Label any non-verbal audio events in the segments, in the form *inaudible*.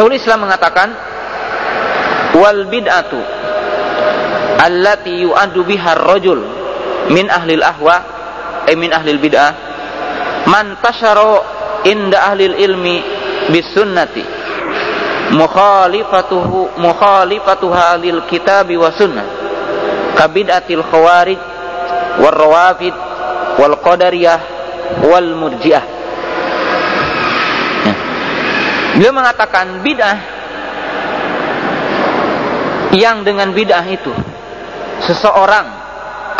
Syekhul Islam mengatakan wal bid'atu allati yu'addu biha ar-rajul min ahli al-ahwa ay min ahli al-bid'ah man tashara inda ahli al-ilmi bis sunnati mukhalifatuhu mukhalifatuha lil kitabi wa sunnah kabid'atil khawarij wal rawafid wal qadariyah wal murji'ah. Beliau mengatakan bid'ah yang dengan bid'ah itu seseorang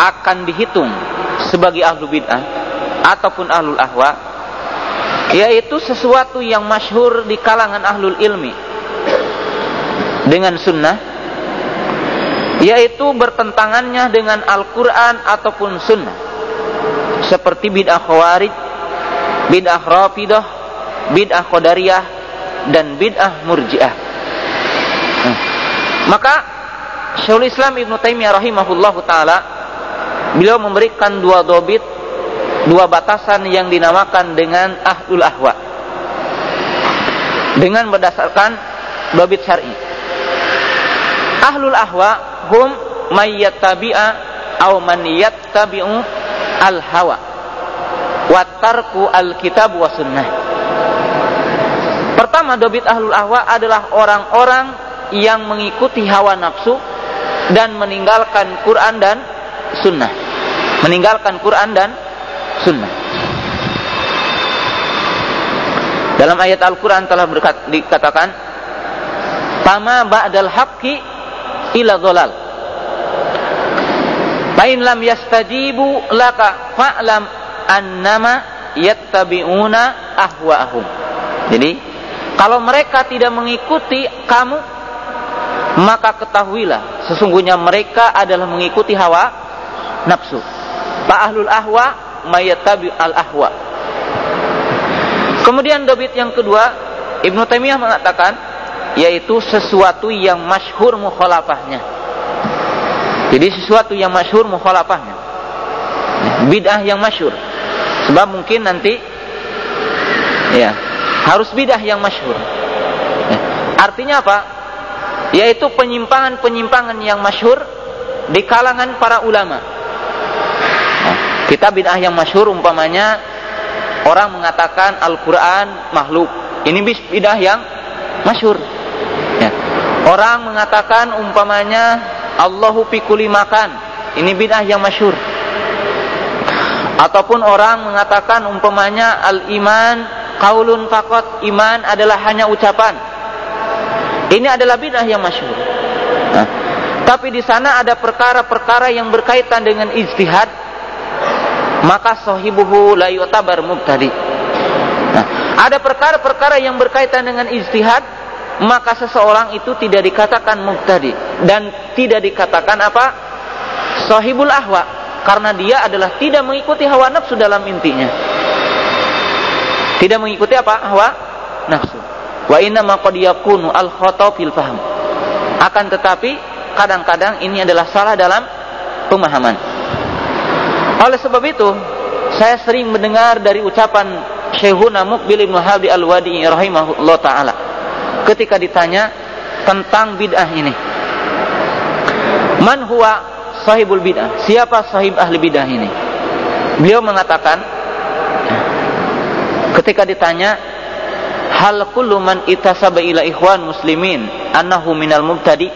akan dihitung sebagai ahlu bid'ah ataupun ahlul ahwa yaitu sesuatu yang masyhur di kalangan ahlul ilmi dengan sunnah yaitu bertentangannya dengan Al-Quran ataupun sunnah. Seperti bid'ah khawarij bid'ah rafidah bid'ah qadariyah dan bid'ah murji'ah. Nah, maka Syekhul Islam Ibn Taimiyah rahimahullah taala beliau memberikan dua dobit dua batasan yang dinamakan dengan ahlul ahwa. Dengan berdasarkan dobit syar'i. Ahlul ahwa hum mayyattabi'a aw man yattabi'u al hawa wa tarku al kitab wa sunnah pertama dobit ahlul ahwa adalah orang-orang yang mengikuti hawa nafsu dan meninggalkan Quran dan sunnah. Meninggalkan Quran dan sunnah. Dalam ayat Al-Quran telah berkat, dikatakan Tama ba'dal haqqi ila dhalal. Fa'in lam yastajibu laka fa'lam annama yattabi'una ahwa'ahum. Jadi, kalau mereka tidak mengikuti kamu, maka ketahuilah sesungguhnya mereka adalah mengikuti hawa nafsu. Fa'ahlul ahwa mayattabi al ahwa. Kemudian dobit yang kedua, Ibnu Taimiyah mengatakan yaitu sesuatu yang masyhur mukhalafahnya. Jadi sesuatu yang masyhur mukhalafahnya. Bid'ah yang masyhur. Sebab mungkin nanti ya, harus bid'ah yang masyhur. Ya. Artinya apa? Yaitu penyimpangan-penyimpangan yang masyhur di kalangan para ulama. Kita bid'ah yang masyhur umpamanya orang mengatakan Al-Qur'an makhluk. Ini bid'ah yang masyhur. Ya. Orang mengatakan umpamanya Allahu pikuli makan. Ini bid'ah yang masyhur. Ataupun orang mengatakan umpamanya al-iman kaulun fakot iman adalah hanya ucapan. Ini adalah bid'ah yang masyhur. Nah, tapi di sana ada perkara-perkara yang berkaitan dengan ijtihad. Maka sahibuhu la yu'tabar mubtadi. Nah, ada perkara-perkara yang berkaitan dengan ijtihad maka seseorang itu tidak dikatakan mubtadi. Dan tidak dikatakan apa? Sahibul ahwa. Karena dia adalah tidak mengikuti hawa nafsu dalam intinya tidak mengikuti apa hawa nafsu wa inna ma qad yakunu al khata fil fahm akan tetapi kadang-kadang ini adalah salah dalam pemahaman oleh sebab itu saya sering mendengar dari ucapan Syekhuna Muqbil Ibn Hadi Al-Wadi rahimahullah taala ketika ditanya tentang bid'ah ini. Man huwa sahibul bid'ah? Siapa sahib ahli bid'ah ini? Beliau mengatakan ketika ditanya hal kullu man itasaba ila ikhwan muslimin annahu minal mubtadi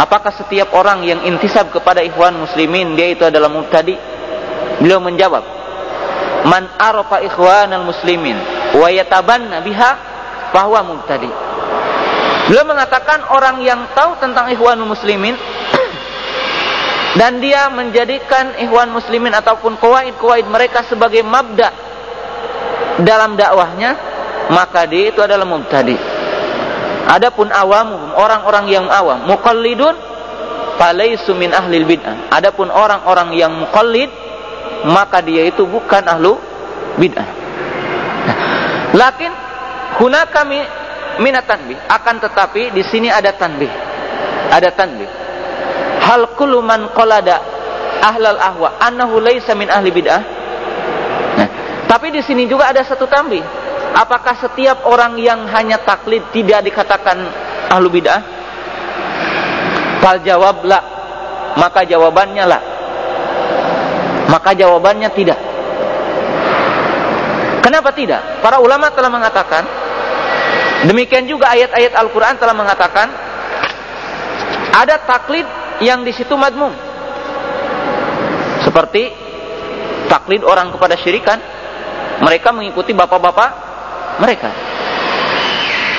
apakah setiap orang yang intisab kepada ikhwan muslimin dia itu adalah mubtadi beliau menjawab man arafa ikhwanal muslimin wa yatabanna biha bahwa mubtadi. Beliau mengatakan orang yang tahu tentang ikhwanul muslimin dan dia menjadikan ikhwan muslimin ataupun kuwaid-kuwaid mereka sebagai mabda dalam dakwahnya, maka dia itu adalah mubtadi. Adapun awam, orang-orang yang awam, muqallidun falaisu min ahlil bid'ah. Adapun orang-orang yang muqallid, maka dia itu bukan ahlu bid'ah. Nah, lakin Kuna kami minat tanbih. Akan tetapi di sini ada tanbih. Ada tanbih. Hal kullu man qalada ahlal ahwa annahu laisa ahli bid'ah. Tapi di sini juga ada satu tanbih. Apakah setiap orang yang hanya taklid tidak dikatakan ahlu bid'ah? Fal jawab la. Maka jawabannya la. Maka jawabannya tidak. Kenapa tidak? Para ulama telah mengatakan demikian juga ayat-ayat Al-Qur'an telah mengatakan ada taklid yang di situ madmum. Seperti taklid orang kepada syirikan. Mereka mengikuti bapak-bapak mereka.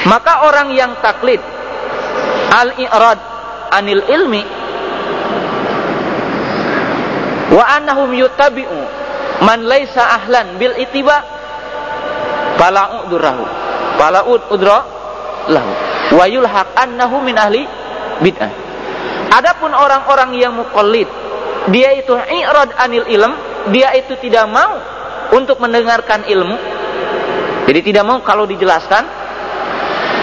Maka orang yang taklid al-i'rad anil ilmi wa annahum yutabi'u man laisa ahlan bil itiba fala udurahu fala udra lahu wa yulhaq annahu min ahli bid'ah Adapun orang-orang yang muqallid, dia itu i'rad anil ilm, dia itu tidak mau untuk mendengarkan ilmu. Jadi tidak mau kalau dijelaskan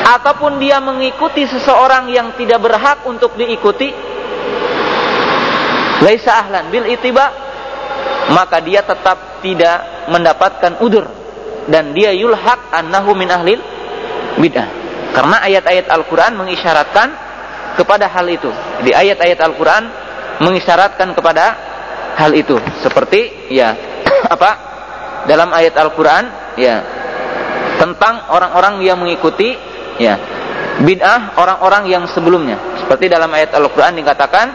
ataupun dia mengikuti seseorang yang tidak berhak untuk diikuti. Laisa ahlan bil itiba maka dia tetap tidak mendapatkan udur dan dia yulhaq annahu min ahlil bid'ah. Karena ayat-ayat Al-Qur'an mengisyaratkan kepada hal itu. Di ayat-ayat Al-Qur'an mengisyaratkan kepada hal itu. Seperti ya *coughs* apa? Dalam ayat Al-Qur'an ya tentang orang-orang yang mengikuti ya bid'ah orang-orang yang sebelumnya. Seperti dalam ayat Al-Qur'an dikatakan,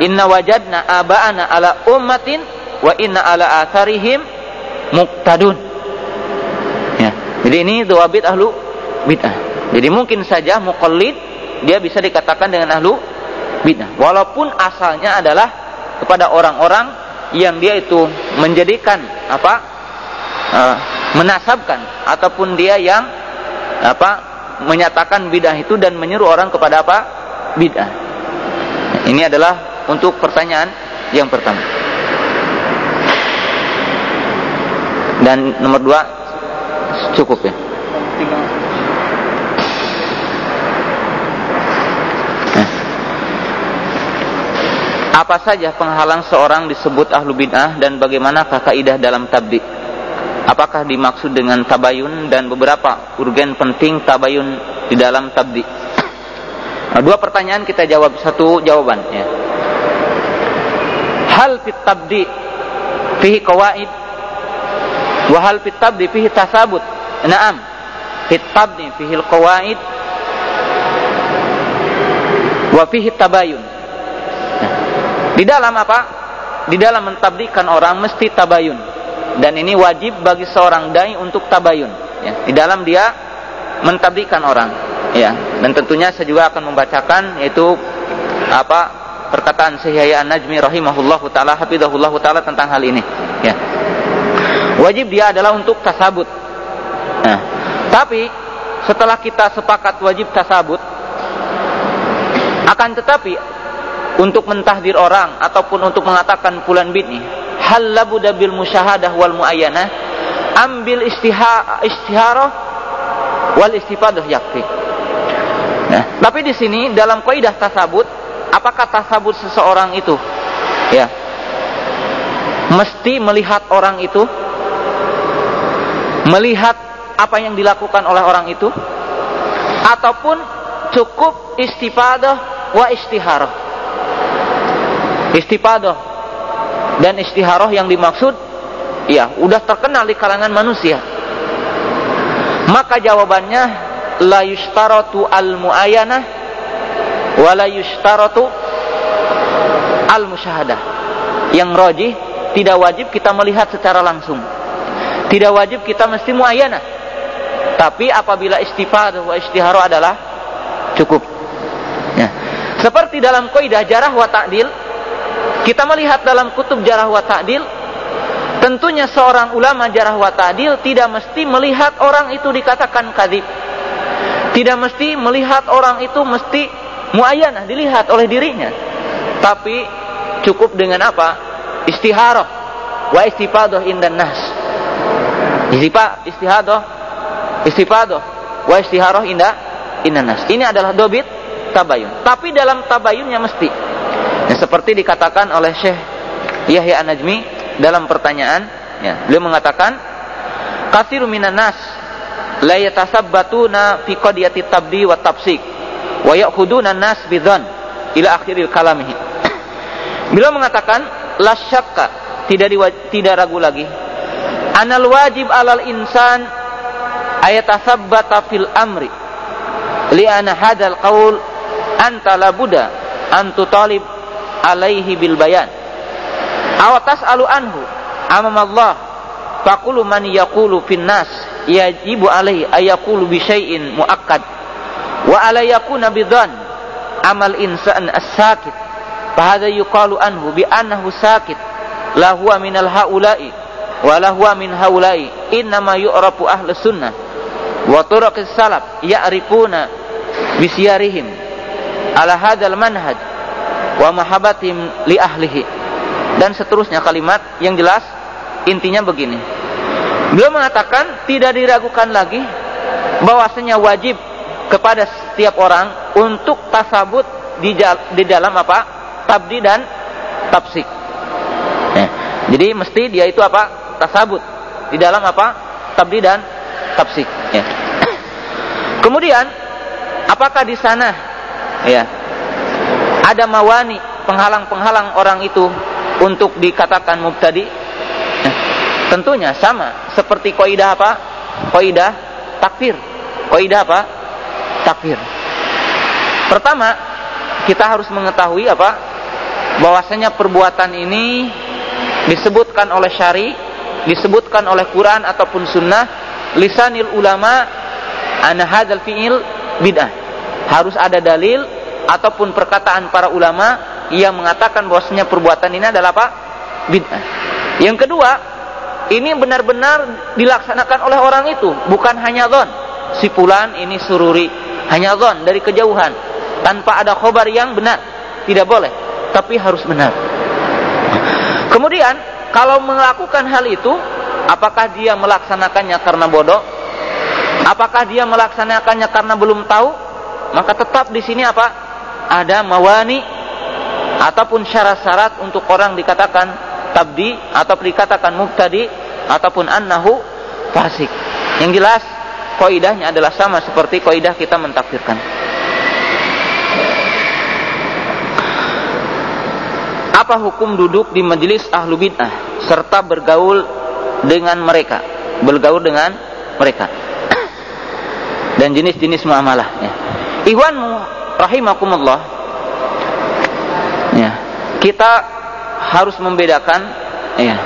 "Inna wajadna aba'ana ala ummatin wa inna ala atharihim muqtadun." Ya. Jadi ini dua bid ahlu bid'ah. Jadi mungkin saja muqallid dia bisa dikatakan dengan ahlu bid'ah. Walaupun asalnya adalah kepada orang-orang yang dia itu menjadikan apa uh, menasabkan ataupun dia yang apa menyatakan bid'ah itu dan menyeru orang kepada apa bid'ah. Ini adalah untuk pertanyaan yang pertama. Dan nomor dua cukup ya. Apa saja penghalang seorang disebut ahlu bid'ah dan bagaimanakah kaidah dalam tabdi? Apakah dimaksud dengan tabayun dan beberapa urgen penting tabayun di dalam tabdi? Nah, dua pertanyaan kita jawab satu jawaban ya. Hal fit tabdi fihi qawaid wa hal fit tabdi fihi tasabut. Naam. Fit tabdi fihi qawaid wa fihi tabayun. Di dalam apa? Di dalam mentabdikan orang mesti tabayun. Dan ini wajib bagi seorang dai untuk tabayun. Ya. Di dalam dia mentabdikan orang. Ya. Dan tentunya saya juga akan membacakan yaitu apa perkataan Syekh An-Najmi rahimahullahu taala hafizahullahu taala tentang hal ini. Ya. Wajib dia adalah untuk tasabut. Nah, tapi setelah kita sepakat wajib tasabut akan tetapi untuk mentahdir orang ataupun untuk mengatakan fulan bidni hal labuda bil musyahadah wal muayyanah? Ambil istiha istiharah wal istifadah yakfi. Nah tapi di sini dalam kaidah tasabut apakah tasabut seseorang itu? Ya. Mesti melihat orang itu? Melihat apa yang dilakukan oleh orang itu? Ataupun cukup istifadah wa istiharah? Istifadah dan istiharoh yang dimaksud ya udah terkenal di kalangan manusia. Maka jawabannya la yustaratu al muayyanah wa la yustaratu al musyahadah yang rojih tidak wajib kita melihat secara langsung. Tidak wajib kita mesti muayyanah tapi apabila istifadah wa istiharoh adalah cukup. Ya. seperti dalam kaidah jarah wa ta'dil kita melihat dalam kutub jarah wa ta'dil, tentunya seorang ulama jarah wa ta'dil tidak mesti melihat orang itu dikatakan kadhib. Tidak mesti melihat orang itu mesti muayyanah dilihat oleh dirinya. Tapi cukup dengan apa? Istiharah wa istifadah indan nas. Istifa, istihadah, istifadah wa istiharah inda indan nas. Ini adalah dobit tabayun. Tapi dalam tabayunnya mesti Ya, seperti dikatakan oleh Syekh Yahya An-Najmi dalam pertanyaan, ya, beliau mengatakan, "Katsirun minan nas la yatasabbatuna fi qadiyati tabdi wa tafsik wa ya'khuduna nas bidzan ila akhiril kalamihi. *coughs* Beliau mengatakan la syakka tidak tidak ragu lagi anal wajib alal insan ayatasabbata fil amri li'ana hadal qaul anta la buddha antu talib alaihi bil bayan. Aw tas'alu anhu amam Allah. Faqulu man yaqulu fin nas yajibu alaihi ayaqulu bi syai'in muakkad. Wa ala bidhan amal insan as-sakit. Fahadha yuqalu anhu bi annahu sakit. La huwa minal haula'i wa la huwa min haula'i. Innama yu'rafu ahlus sunnah. Wa turuqis salaf ya'rifuna bisyarihim ala hadzal manhaj wa mahabbatihim li ahlihi dan seterusnya kalimat yang jelas intinya begini beliau mengatakan tidak diragukan lagi bahwasanya wajib kepada setiap orang untuk tasabut di, di dalam apa tabdi dan tafsik jadi mesti dia itu apa? Tasabut. Di dalam apa? Tabdi dan tafsik. Ya. *clears throat* Kemudian, apakah di sana ya ada mawani penghalang-penghalang orang itu untuk dikatakan mubtadi? Ya. Tentunya sama seperti kaidah apa? Kaidah takfir. Kaidah apa? Takfir. Pertama, kita harus mengetahui apa? Bahwasanya perbuatan ini disebutkan oleh syari disebutkan oleh Quran ataupun sunnah lisanil ulama an hadzal fi'il bid'ah harus ada dalil ataupun perkataan para ulama yang mengatakan bahwasanya perbuatan ini adalah apa bid'ah yang kedua ini benar-benar dilaksanakan oleh orang itu bukan hanya zon si fulan ini sururi hanya zon dari kejauhan tanpa ada khobar yang benar tidak boleh tapi harus benar Kemudian kalau melakukan hal itu, apakah dia melaksanakannya karena bodoh? Apakah dia melaksanakannya karena belum tahu? Maka tetap di sini apa? Ada mawani ataupun syarat-syarat untuk orang dikatakan tabdi atau dikatakan mubtadi ataupun annahu fasik. Yang jelas kaidahnya adalah sama seperti kaidah kita mentakfirkan. Apa hukum duduk di majelis ahlu bid'ah serta bergaul dengan mereka, bergaul dengan mereka dan jenis-jenis muamalah. Ya. Ikhwanmu rahimakumullah. Ya, kita harus membedakan ya.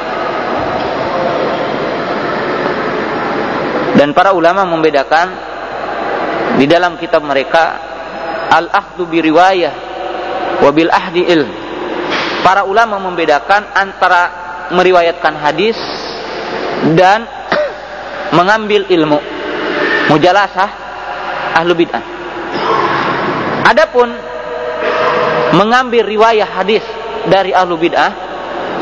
Dan para ulama membedakan di dalam kitab mereka al-ahdu bi riwayah wa bil ahdi ilm para ulama membedakan antara meriwayatkan hadis dan *coughs* mengambil ilmu mujalasah ahlu bid'ah adapun mengambil riwayah hadis dari ahlu bid'ah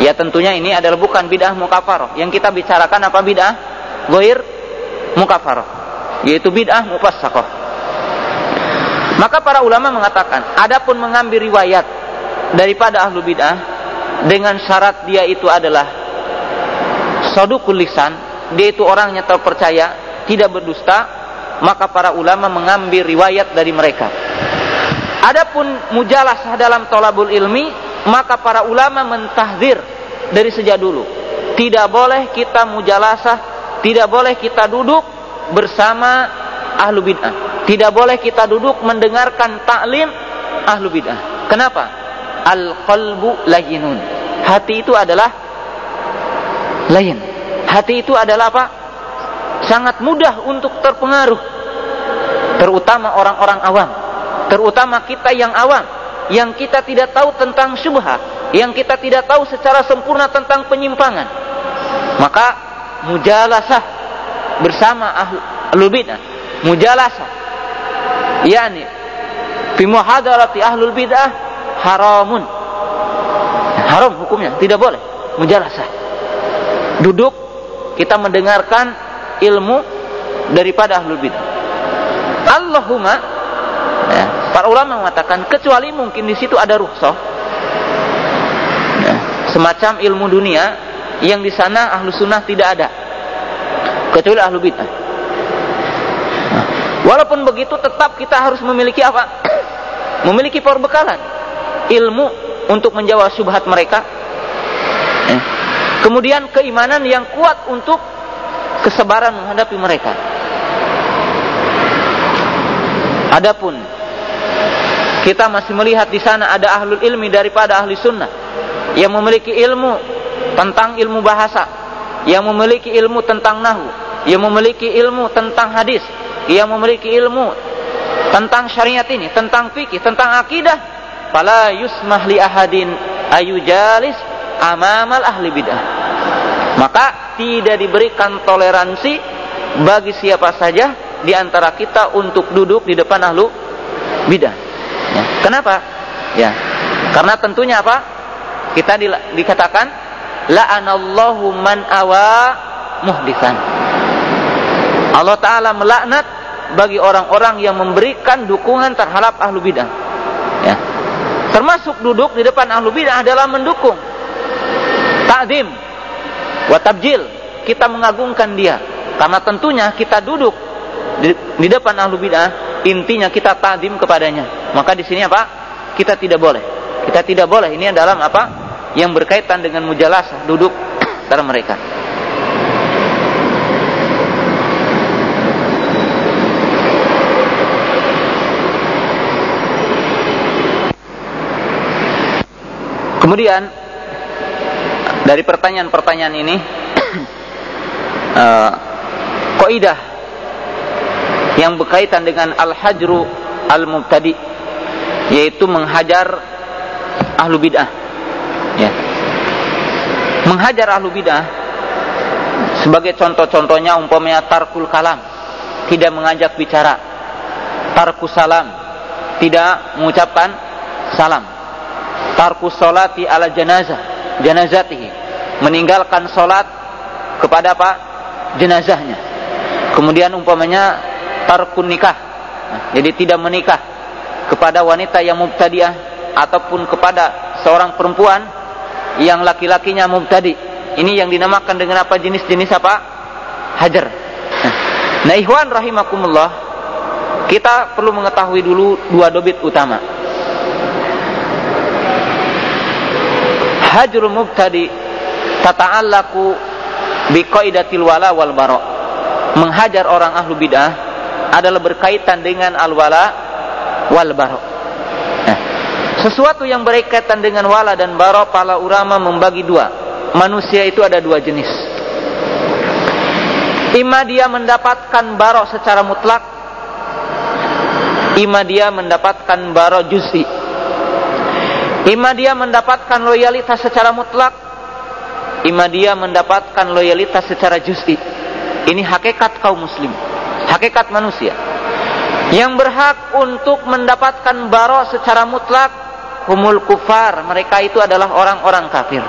ya tentunya ini adalah bukan bid'ah mukafaroh yang kita bicarakan apa bid'ah? Goir mukafaroh yaitu bid'ah mufassakoh maka para ulama mengatakan adapun mengambil riwayat daripada ahlu bid'ah dengan syarat dia itu adalah sodukul lisan dia itu orangnya terpercaya tidak berdusta maka para ulama mengambil riwayat dari mereka adapun mujalasah dalam tolabul ilmi maka para ulama mentahdir dari sejak dulu tidak boleh kita mujalasah tidak boleh kita duduk bersama ahlu bid'ah tidak boleh kita duduk mendengarkan taklim ahlu bid'ah kenapa al-qalbu layinun. Hati itu adalah lain. Hati itu adalah apa? Sangat mudah untuk terpengaruh. Terutama orang-orang awam. Terutama kita yang awam. Yang kita tidak tahu tentang syubhat. Yang kita tidak tahu secara sempurna tentang penyimpangan. Maka mujalasah bersama ahlu bid'ah. Mujalasah. Yani fi muhadarati ahlul bid'ah haramun haram hukumnya tidak boleh mujalasah duduk kita mendengarkan ilmu daripada ahlul bidah Allahumma para ulama mengatakan kecuali mungkin di situ ada rukhsah ya, semacam ilmu dunia yang di sana ahlu sunnah tidak ada kecuali ahlu bidah Walaupun begitu tetap kita harus memiliki apa? *coughs* memiliki perbekalan ilmu untuk menjawab syubhat mereka. Ya. Kemudian keimanan yang kuat untuk kesabaran menghadapi mereka. Adapun kita masih melihat di sana ada ahlul ilmi daripada ahli sunnah. Yang memiliki ilmu tentang ilmu bahasa, yang memiliki ilmu tentang nahu, yang memiliki ilmu tentang hadis, yang memiliki ilmu tentang syariat ini, tentang fikih, tentang akidah, fala yusmah li ahadin ayujalis amamal ahli bidah. Maka tidak diberikan toleransi bagi siapa saja di antara kita untuk duduk di depan ahlu bidah. Ya. Kenapa? Ya. Karena tentunya apa? Kita di, dikatakan la'anallahu man awa muhdisan. Allah taala melaknat bagi orang-orang yang memberikan dukungan terhadap ahlu bidah. Ya. Termasuk duduk di depan ahlu bidah adalah mendukung ta'zim wa tabjil. Kita mengagungkan dia. Karena tentunya kita duduk di, di depan ahlu bidah, intinya kita ta'zim kepadanya. Maka di sini apa? Kita tidak boleh. Kita tidak boleh. Ini adalah apa? Yang berkaitan dengan mujalasah, duduk antara mereka. Kemudian dari pertanyaan-pertanyaan ini *clears throat* uh, yang berkaitan dengan al-hajru al-mubtadi yaitu menghajar ahlu bid'ah. Ya. Menghajar ahlu bid'ah sebagai contoh-contohnya umpamanya tarkul kalam tidak mengajak bicara. Tarkus salam tidak mengucapkan salam. Tarkus solati ala janazah janazatihi meninggalkan solat kepada apa? Jenazahnya. Kemudian umpamanya tarkun nikah. Jadi tidak menikah kepada wanita yang mubtadi'ah ataupun kepada seorang perempuan yang laki-lakinya mubtadi. Ini yang dinamakan dengan apa jenis-jenis apa? Hajar. Nah, ikhwan rahimakumullah, kita perlu mengetahui dulu dua dobit utama. Hajrul mubtadi tata'allaku biqaidatil wala wal bara. Menghajar orang ahlu bid'ah adalah berkaitan dengan al-wala wal baro. Nah, sesuatu yang berkaitan dengan wala dan baro para ulama membagi dua. Manusia itu ada dua jenis. Ima dia mendapatkan baro secara mutlak. Ima dia mendapatkan baro juz'i. Ima dia mendapatkan loyalitas secara mutlak. Ima dia mendapatkan loyalitas secara juz'i. Ini hakikat kaum muslim. Hakikat manusia. Yang berhak untuk mendapatkan baro secara mutlak humul kufar. Mereka itu adalah orang-orang kafir.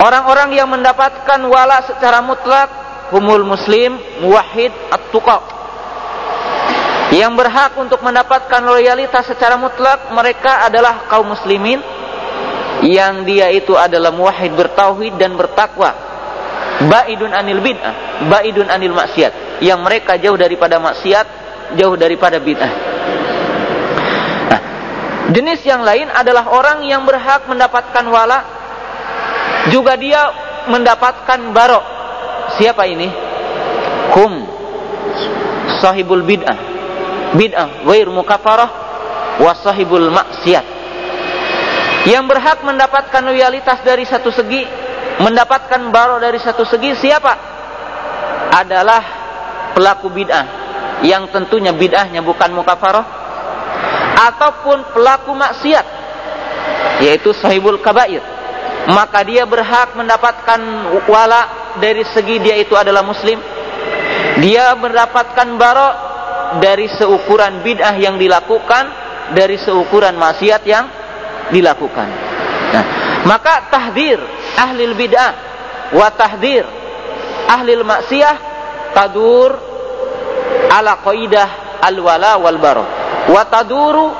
Orang-orang yang mendapatkan wala secara mutlak humul muslim muwahhid at-tuqa. Yang berhak untuk mendapatkan loyalitas secara mutlak mereka adalah kaum muslimin yang dia itu adalah muwahhid bertauhid dan bertakwa. Baidun anil bid'ah, baidun anil maksiat yang mereka jauh daripada maksiat, jauh daripada bid'ah. Nah, jenis yang lain adalah orang yang berhak mendapatkan wala, juga dia mendapatkan barok. Siapa ini? Hum sahibul bid'ah. Bid'ah wair mukafarah wa sahibul maksiat. Yang berhak mendapatkan loyalitas dari satu segi, mendapatkan baro dari satu segi siapa? Adalah pelaku bid'ah. Yang tentunya bid'ahnya bukan mukafarah. Ataupun pelaku maksiat. Yaitu sahibul kabair. Maka dia berhak mendapatkan wala dari segi dia itu adalah muslim. Dia mendapatkan barok dari seukuran bid'ah yang dilakukan dari seukuran maksiat yang dilakukan. Nah, maka tahdir ahli bid'ah wa tahdir ahli maksiyah tadur ala qaidah al wala wal bara wa taduru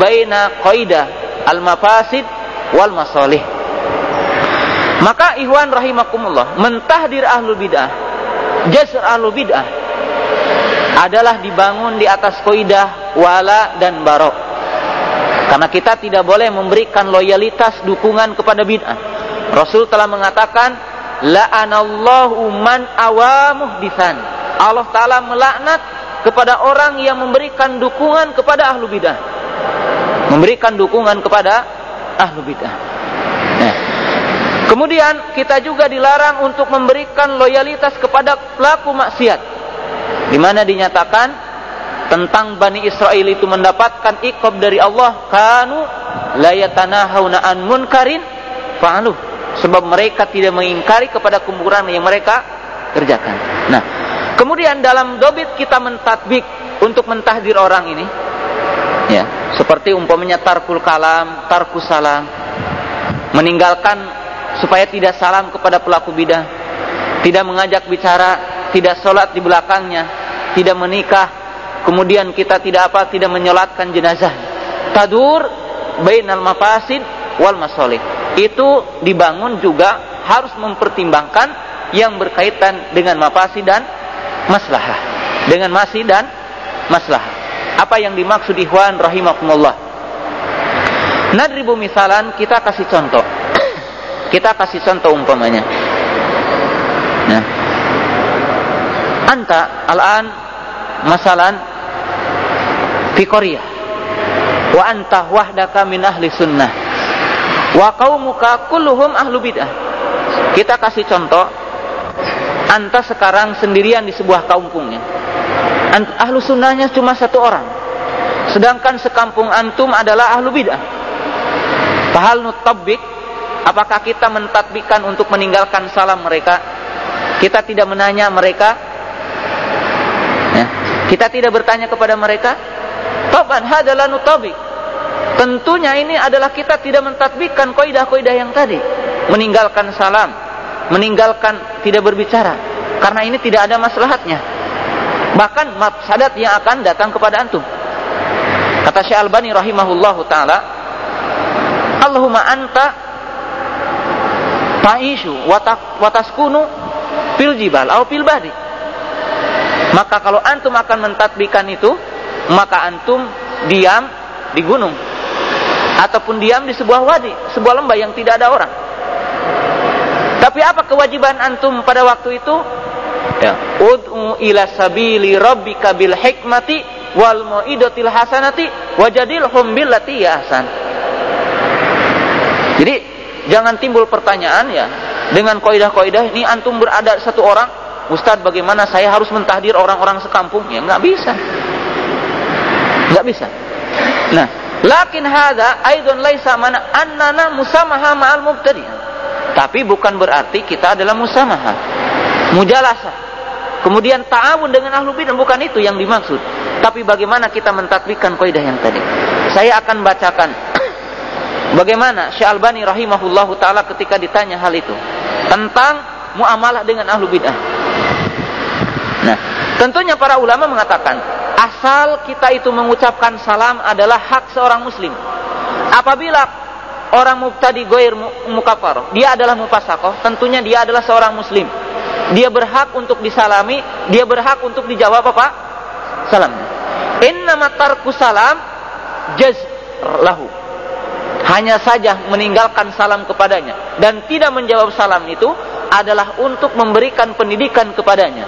baina qaidah al mafasid wal masalih maka ihwan rahimakumullah mentahdir ahlu bid'ah jasr ahlu bid'ah adalah dibangun di atas koidah wala dan barok. Karena kita tidak boleh memberikan loyalitas dukungan kepada bid'ah. Rasul telah mengatakan la'anallahu man awamuh disan. Allah taala melaknat kepada orang yang memberikan dukungan kepada ahlu bidah. Memberikan dukungan kepada ahlu bidah. Nah. Kemudian kita juga dilarang untuk memberikan loyalitas kepada pelaku maksiat. Di mana dinyatakan tentang Bani Israel itu mendapatkan ikob dari Allah kanu layatanahuna an munkarin fa'aluh sebab mereka tidak mengingkari kepada kemungkaran yang mereka kerjakan. Nah, kemudian dalam dobit kita mentatbik untuk mentahdir orang ini, ya, seperti umpamanya tarkul kalam, tarkus salam, meninggalkan supaya tidak salam kepada pelaku bidah, tidak mengajak bicara, tidak sholat di belakangnya, tidak menikah, kemudian kita tidak apa, tidak menyolatkan jenazah. Tadur bainal mafasid wal masolih itu dibangun juga harus mempertimbangkan yang berkaitan dengan mafasi dan maslahah. Dengan masih dan maslahah. Apa yang dimaksud ikhwan rahimakumullah? Nadribu misalan kita kasih contoh. *clears throat* kita kasih contoh umpamanya. Nah. Anta al-an masalan fi Korea. Wa anta wahdaka min ahli sunnah Wa qaumuka kulluhum ahlu bid'ah. Kita kasih contoh anta sekarang sendirian di sebuah kampungnya. Ahlu sunnahnya cuma satu orang. Sedangkan sekampung antum adalah ahlu bid'ah. Fahal nutabbik apakah kita mentatbikan untuk meninggalkan salam mereka? Kita tidak menanya mereka. Ya. Kita tidak bertanya kepada mereka. Taban hadalah nutabik Tentunya ini adalah kita tidak mentatbikan koidah-koidah yang tadi. Meninggalkan salam, meninggalkan tidak berbicara. Karena ini tidak ada maslahatnya. Bahkan mafsadat yang akan datang kepada antum. Kata Syekh Albani rahimahullah taala, Allahumma anta ta'ishu wataskunu fil jibal atau fil. Maka kalau antum akan mentatbikan itu, maka antum diam di gunung ataupun diam di sebuah wadi, sebuah lembah yang tidak ada orang. Tapi apa kewajiban antum pada waktu itu? Ya, ud'u ila sabili rabbika bil hikmati wal mau'idatil hasanati wajadilhum billati ahsan. Jadi jangan timbul pertanyaan ya dengan kaidah-kaidah ini antum berada satu orang, Ustaz bagaimana saya harus mentahdir orang-orang sekampung? Ya nggak bisa. Nggak bisa. Nah, Lakin hada aidon laisa mana annana musamaha ma'al mubtadi. Tapi bukan berarti kita adalah musamaha. Mujalasah. Kemudian ta'awun dengan ahlu bidah bukan itu yang dimaksud. Tapi bagaimana kita mentatbikan kaidah yang tadi. Saya akan bacakan *clears throat* bagaimana Syekh Albani rahimahullahu taala ketika ditanya hal itu tentang muamalah dengan ahlu bidah. Nah, tentunya para ulama mengatakan asal kita itu mengucapkan salam adalah hak seorang muslim. Apabila orang mubtadi goir mukafar, dia adalah mufasakoh, tentunya dia adalah seorang muslim. Dia berhak untuk disalami, dia berhak untuk dijawab apa? Salam. Inna salam jaz lahu. Hanya saja meninggalkan salam kepadanya dan tidak menjawab salam itu adalah untuk memberikan pendidikan kepadanya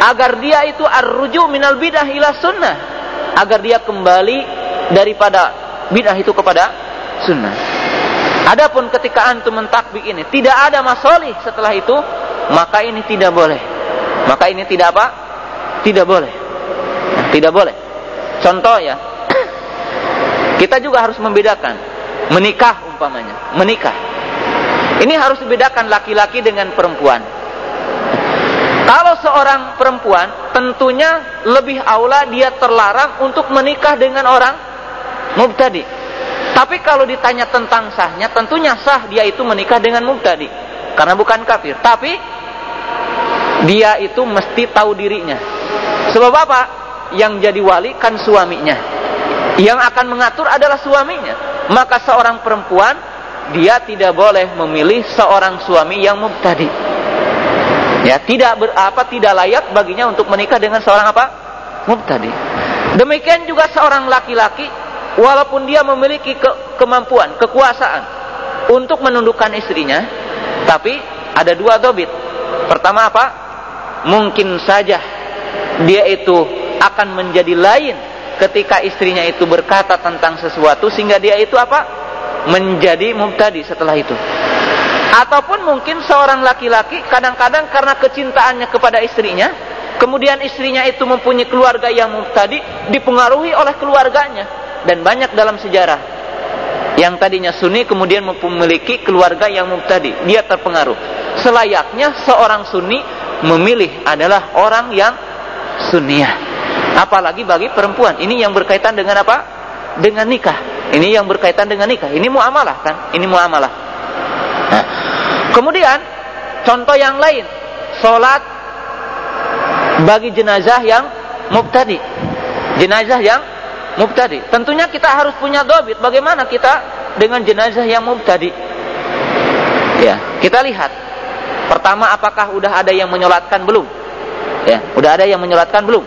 agar dia itu arruju minal bidah ila sunnah. Agar dia kembali daripada bidah itu kepada sunnah. Adapun ketika antum mentakbir ini tidak ada masolih setelah itu maka ini tidak boleh. Maka ini tidak apa? Tidak boleh. Tidak boleh. Contoh ya. *clears throat* Kita juga harus membedakan menikah umpamanya. Menikah. Ini harus dibedakan laki-laki dengan perempuan kalau seorang perempuan tentunya lebih aula dia terlarang untuk menikah dengan orang mubtadi. Tapi kalau ditanya tentang sahnya, tentunya sah dia itu menikah dengan mubtadi karena bukan kafir. Tapi dia itu mesti tahu dirinya. Sebab apa? Yang jadi wali kan suaminya. Yang akan mengatur adalah suaminya. Maka seorang perempuan dia tidak boleh memilih seorang suami yang mubtadi. Ya, tidak berapa tidak layak baginya untuk menikah dengan seorang apa? Mubtadi. Demikian juga seorang laki-laki walaupun dia memiliki ke kemampuan, kekuasaan untuk menundukkan istrinya, tapi ada dua dobit. Pertama apa? Mungkin saja dia itu akan menjadi lain ketika istrinya itu berkata tentang sesuatu sehingga dia itu apa? menjadi mubtadi setelah itu. Ataupun mungkin seorang laki-laki kadang-kadang karena kecintaannya kepada istrinya, kemudian istrinya itu mempunyai keluarga yang mubtadi, dipengaruhi oleh keluarganya. Dan banyak dalam sejarah. Yang tadinya sunni kemudian memiliki keluarga yang mubtadi, dia terpengaruh. Selayaknya seorang sunni memilih adalah orang yang sunniyah apalagi bagi perempuan. Ini yang berkaitan dengan apa? Dengan nikah. Ini yang berkaitan dengan nikah. Ini muamalah kan? Ini muamalah nah, kemudian contoh yang lain. Sholat bagi jenazah yang mubtadi. Jenazah yang mubtadi. Tentunya kita harus punya dobit. Bagaimana kita dengan jenazah yang mubtadi? Ya kita lihat. Pertama apakah udah ada yang menyolatkan? Belum. Ya udah ada yang menyolatkan? Belum.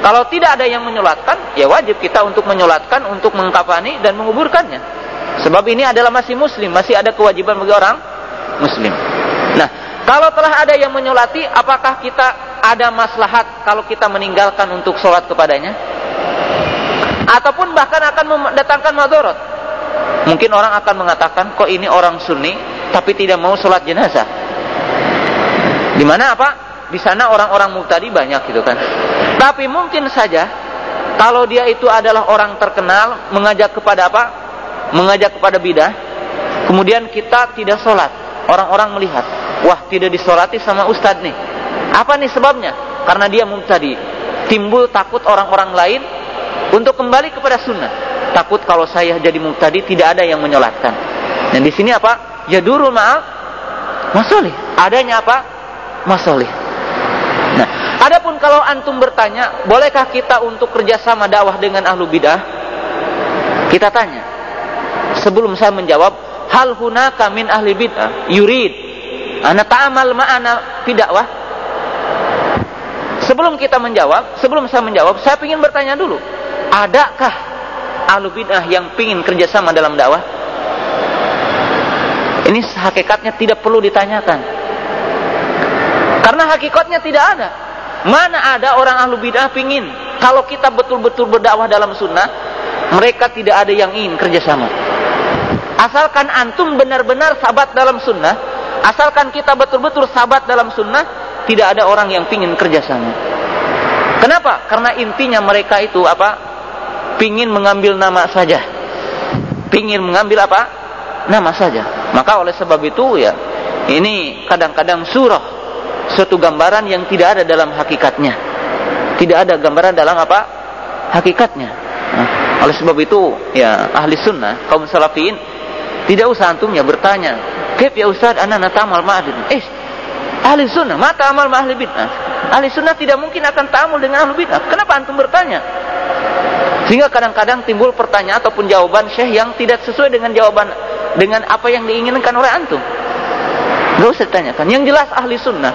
Kalau tidak ada yang menyolatkan, ya wajib kita untuk menyolatkan, untuk mengkafani dan menguburkannya. Sebab ini adalah masih muslim, masih ada kewajiban bagi orang muslim. Nah, kalau telah ada yang menyolati, apakah kita ada maslahat kalau kita meninggalkan untuk sholat kepadanya? Ataupun bahkan akan mendatangkan madorot. Mungkin orang akan mengatakan, kok ini orang sunni, tapi tidak mau sholat jenazah. Di mana apa? Di sana orang-orang mutadi banyak gitu kan. Tapi mungkin saja kalau dia itu adalah orang terkenal mengajak kepada apa? Mengajak kepada bidah. Kemudian kita tidak sholat. Orang-orang melihat, wah tidak disolati sama ustadz nih. Apa nih sebabnya? Karena dia tadi Timbul takut orang-orang lain untuk kembali kepada sunnah. Takut kalau saya jadi muktadi tidak ada yang menyolatkan. Dan di sini apa? Jadurul ma'al masolih. Adanya apa? Masolih. Adapun kalau antum bertanya, bolehkah kita untuk kerjasama dakwah dengan ahlu bidah? Kita tanya. Sebelum saya menjawab, hal hunaka min ahli bidah yurid ana ta'amal ma'ana tidak wah. Sebelum kita menjawab, sebelum saya menjawab, saya ingin bertanya dulu. Adakah ahlu bidah yang ingin kerjasama dalam dakwah? Ini hakikatnya tidak perlu ditanyakan. Karena hakikatnya tidak ada. Mana ada orang ahlu bid'ah pingin kalau kita betul-betul berdakwah dalam sunnah, mereka tidak ada yang ingin kerjasama. Asalkan antum benar-benar sahabat dalam sunnah, asalkan kita betul-betul sahabat dalam sunnah, tidak ada orang yang pingin kerjasama. Kenapa? Karena intinya mereka itu apa? Pingin mengambil nama saja. Pingin mengambil apa? Nama saja. Maka oleh sebab itu ya, ini kadang-kadang surah suatu gambaran yang tidak ada dalam hakikatnya. Tidak ada gambaran dalam apa? Hakikatnya. Nah, oleh sebab itu, ya ahli sunnah, kaum salafin, tidak usah antumnya bertanya, Kep ya Ustaz, anak natamal ma'adid. Eh, ahli sunnah, mata amal ahli bid'ah. Ahli sunnah tidak mungkin akan tamul dengan ahli bid'ah. Kenapa antum bertanya? Sehingga kadang-kadang timbul pertanyaan ataupun jawaban syekh yang tidak sesuai dengan jawaban dengan apa yang diinginkan oleh antum. Gak usah ditanyakan. Yang jelas ahli sunnah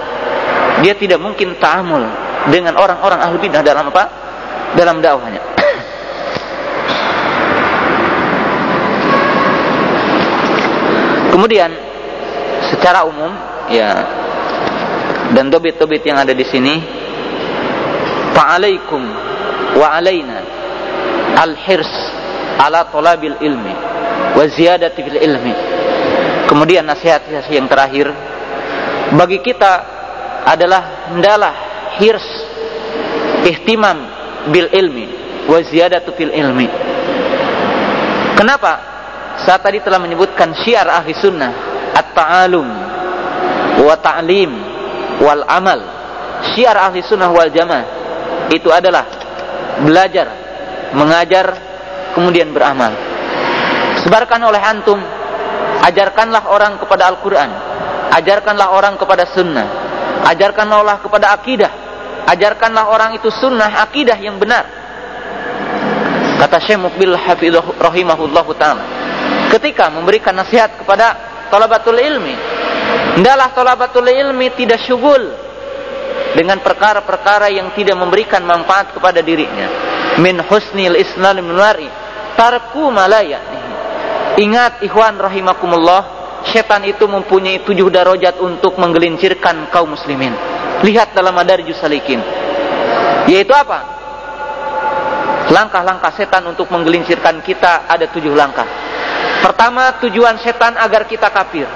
dia tidak mungkin ta'amul dengan orang-orang ahli bidah dalam apa? Dalam dakwahnya. Kemudian secara umum ya dan dobit-dobit yang ada di sini fa'alaikum wa alaina al-hirs ala talabil ilmi wa ziyadati fil ilmi kemudian nasihat yang terakhir bagi kita adalah hendaklah hirs ihtimam bil ilmi wa ziyadatu fil ilmi. Kenapa? Saya tadi telah menyebutkan syiar ahli sunnah at-ta'alum wa ta'lim wal amal. Syiar ahli sunnah wal jamaah itu adalah belajar, mengajar, kemudian beramal. Sebarkan oleh antum, ajarkanlah orang kepada Al-Quran, ajarkanlah orang kepada sunnah, Ajarkanlah kepada akidah. Ajarkanlah orang itu sunnah akidah yang benar. Kata Syekh Mukbil Hafidhah rahimahullah taala. Ketika memberikan nasihat kepada talabatul ilmi, hendaklah talabatul ilmi tidak syugul dengan perkara-perkara yang tidak memberikan manfaat kepada dirinya. Min husnil islam minwari tarku malaya. Ingat ikhwan rahimakumullah, setan itu mempunyai tujuh darajat untuk menggelincirkan kaum muslimin. Lihat dalam Madarijus Salikin. Yaitu apa? Langkah-langkah setan untuk menggelincirkan kita ada tujuh langkah. Pertama, tujuan setan agar kita kafir.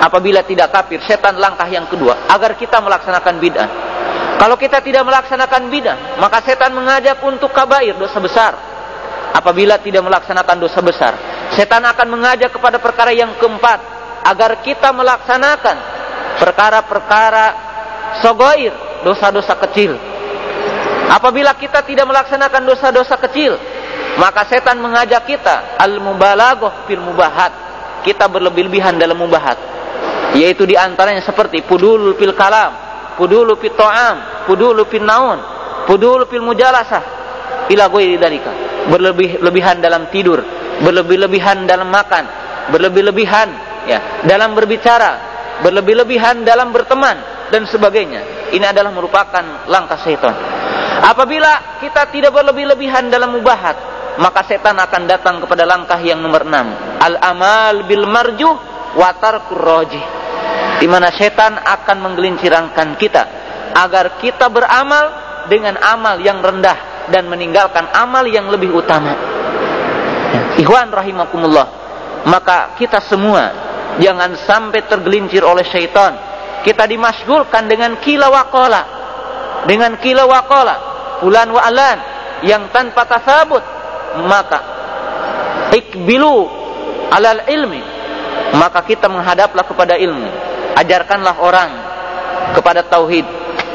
Apabila tidak kafir, setan langkah yang kedua agar kita melaksanakan bid'ah. Kalau kita tidak melaksanakan bid'ah, maka setan mengajak untuk kabair, dosa besar. Apabila tidak melaksanakan dosa besar, setan akan mengajak kepada perkara yang keempat agar kita melaksanakan perkara-perkara sogoir, dosa-dosa kecil. Apabila kita tidak melaksanakan dosa-dosa kecil, maka setan mengajak kita al-mubalaghah fil mubahat. Kita berlebih-lebihan dalam mubahat yaitu di antaranya seperti pudul fil kalam, pudul fil ta'am, pudul fil naun, pudul fil mujalasah, ila ghairi dalika. Berlebih-lebihan dalam tidur, berlebih-lebihan dalam makan, berlebih-lebihan ya dalam berbicara, berlebih-lebihan dalam berteman dan sebagainya. Ini adalah merupakan langkah setan. Apabila kita tidak berlebih-lebihan dalam mubahat, maka setan akan datang kepada langkah yang nomor enam. Al-amal bil marjuh watar kurroji di mana setan akan menggelincirkan kita agar kita beramal dengan amal yang rendah dan meninggalkan amal yang lebih utama. Ikhwan rahimakumullah, maka kita semua jangan sampai tergelincir oleh syaitan. Kita dimasgulkan dengan kila wakola, dengan kila wakola, bulan wa alan. Yang tanpa tasabut, maka ikbilu alal ilmi, maka kita menghadaplah kepada ilmu. Ajarkanlah orang kepada tauhid.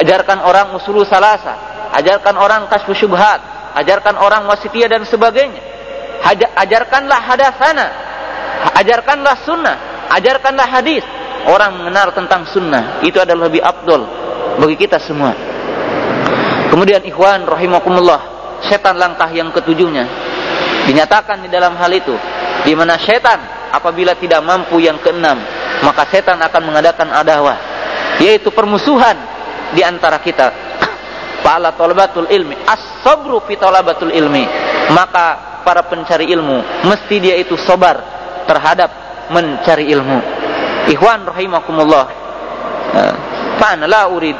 Ajarkan orang usul salasa. Ajarkan orang kasfu syubhat. Ajarkan orang wasitiyah dan sebagainya. Ajarkanlah hadasana. Ajarkanlah sunnah. Ajarkanlah hadis orang mengenal tentang sunnah itu adalah lebih abdul bagi kita semua. Kemudian ikhwan rahimakumullah setan langkah yang ketujuhnya. Dinyatakan di dalam hal itu di mana setan apabila tidak mampu yang keenam maka setan akan mengadakan adawah yaitu permusuhan di antara kita. *coughs* Fa'ala talabatul ilmi as-sabru fi talabatul ilmi. Maka para pencari ilmu mesti dia itu sabar terhadap mencari ilmu ikhwan rahimakumullah. Fa'ana la urid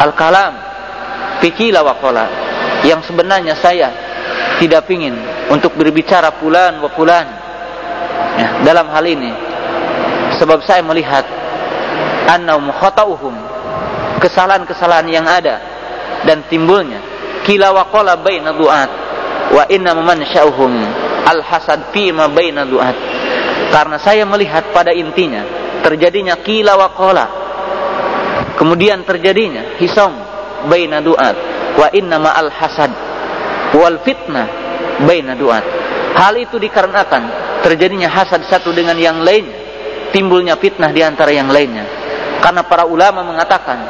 al-kalam fikila wa qala. Yang sebenarnya saya tidak ingin untuk berbicara pulan wa pulan ya, dalam hal ini. Sebab saya melihat annahum khata'uhum kesalahan-kesalahan yang ada dan timbulnya. Kila waqala baina du'at wa inna man sya'uhum al hasad fi ma baina du'at karena saya melihat pada intinya terjadinya kila waqala kemudian terjadinya hisam baina du'at wa inna ma al hasad wal fitnah baina du'at hal itu dikarenakan terjadinya hasad satu dengan yang lainnya timbulnya fitnah di antara yang lainnya. Karena para ulama mengatakan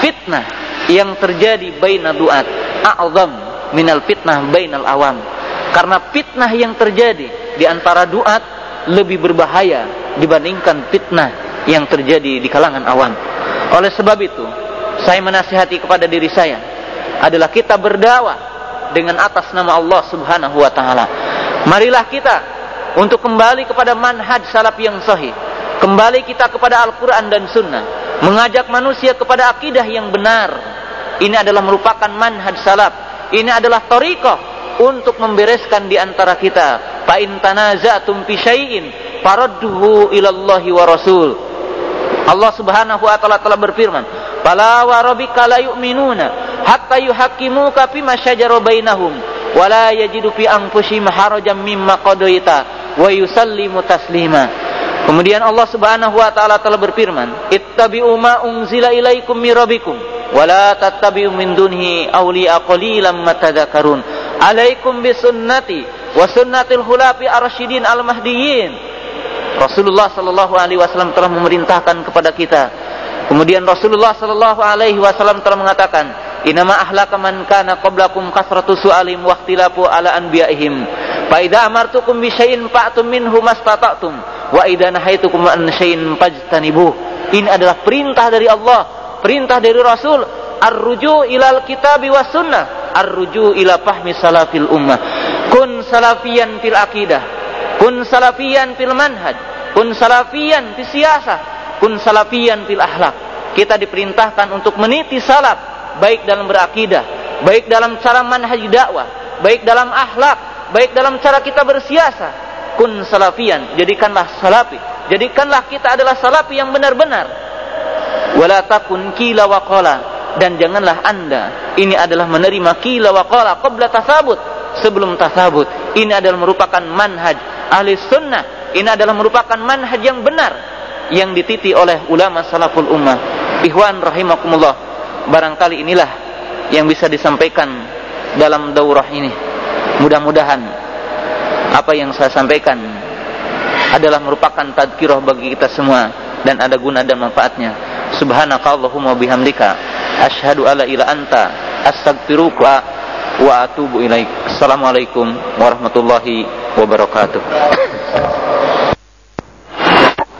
fitnah yang terjadi baina duat a'zam minal fitnah bainal awam. Karena fitnah yang terjadi di antara duat lebih berbahaya dibandingkan fitnah yang terjadi di kalangan awam. Oleh sebab itu, saya menasihati kepada diri saya adalah kita berdakwah dengan atas nama Allah Subhanahu wa taala. Marilah kita untuk kembali kepada manhaj salaf yang sahih Kembali kita kepada Al-Quran dan Sunnah. Mengajak manusia kepada akidah yang benar. Ini adalah merupakan manhaj salaf. Ini adalah tariqah untuk membereskan di antara kita. Fa in tanaza'tum fi syai'in faradduhu ila Allah wa Rasul. Allah Subhanahu wa taala telah berfirman, "Fala wa rabbika la yu'minuna hatta yuhaqqimuka ma syajara bainahum wa la yajidu fi anfusihim harajan mimma qadaita wa yusallimu taslima." Kemudian Allah Subhanahu wa taala telah berfirman, "Ittabi'u ma unzila ilaikum mir rabbikum wa la tattabi'u min dunhi awliya qalilan ma tadhakkarun." Alaikum bi sunnati wa sunnatil khulafi ar-rasyidin al-mahdiyyin. Rasulullah sallallahu alaihi wasallam telah memerintahkan kepada kita. Kemudian Rasulullah sallallahu alaihi wasallam telah mengatakan, "Inama ahlaka man kana qablakum kasratu su'alim wa ikhtilafu ala anbiya'ihim." Fa idza amartukum bi syai'in fa'tum minhu mastata'tum wa idza nahaitukum an syai'in fajtanibuh. Ini adalah perintah dari Allah perintah dari Rasul ar-ruju ilal kitab was sunnah. Ar-ruju ila fahmi salafil ummah. Kun salafiyan fil akidah kun salafiyan fil manhaj. Kun salafiyan fil siyasah. Kun salafiyan fil akhlak. Kita diperintahkan untuk meniti salaf baik dalam berakidah baik dalam cara manhaj dakwah baik dalam akhlak baik dalam cara kita bersiasa kun salafiyan jadikanlah salafi. Jadikanlah kita adalah salafi yang benar-benar. Wala takun kila wa dan janganlah anda ini adalah menerima kila wa qala qabla tasabut. Sebelum tasabut ini adalah merupakan manhaj ahli sunnah. Ini adalah merupakan manhaj yang benar yang dititi oleh ulama salaful ummah. Ihwan rahimakumullah barangkali inilah yang bisa disampaikan dalam daurah ini. Mudah-mudahan apa yang saya sampaikan adalah merupakan tadkirah bagi kita semua dan ada guna dan manfaatnya. Subhanakallahumma bihamdika. Asyhadu alla ila anta. Astaghfiruka wa atubu ilaik. Assalamualaikum warahmatullahi wabarakatuh